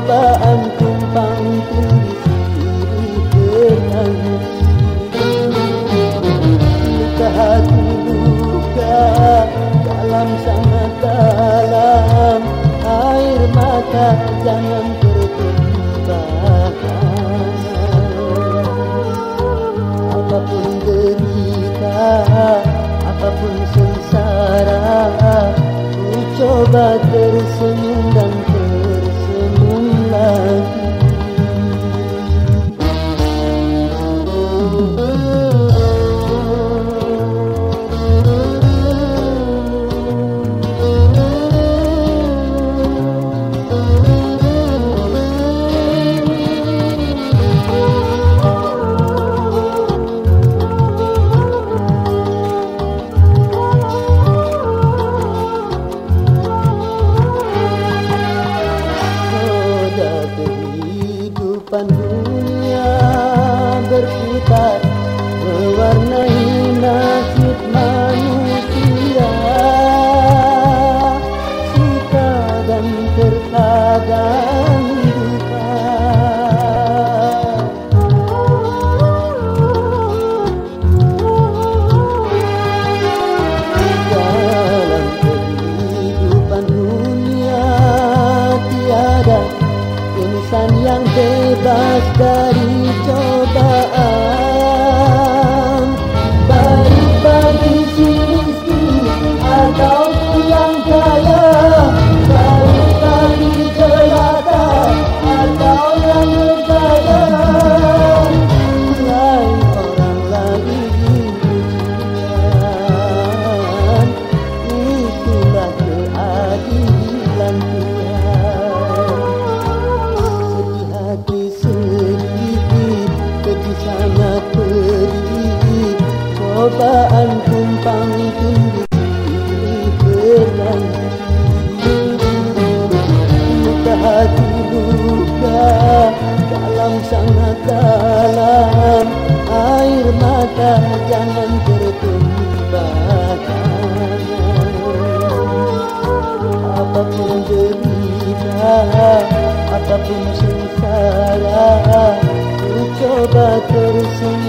cobaan tumpang tinggi dengan luka hati luka dalam sangat dalam air mata jangan bertumpah apapun derita apapun sengsara ku coba tersenyum kehidupan dunia berputar mewarnai nasib manusia. Suka dan terkadang Sangat pedih Cobaan tumpang tinggi Berlanjut. Luka hati luka Dalam sangat dalam Air mata jangan tertumpahkan Apapun derita Apapun sengsara जो बात रसूं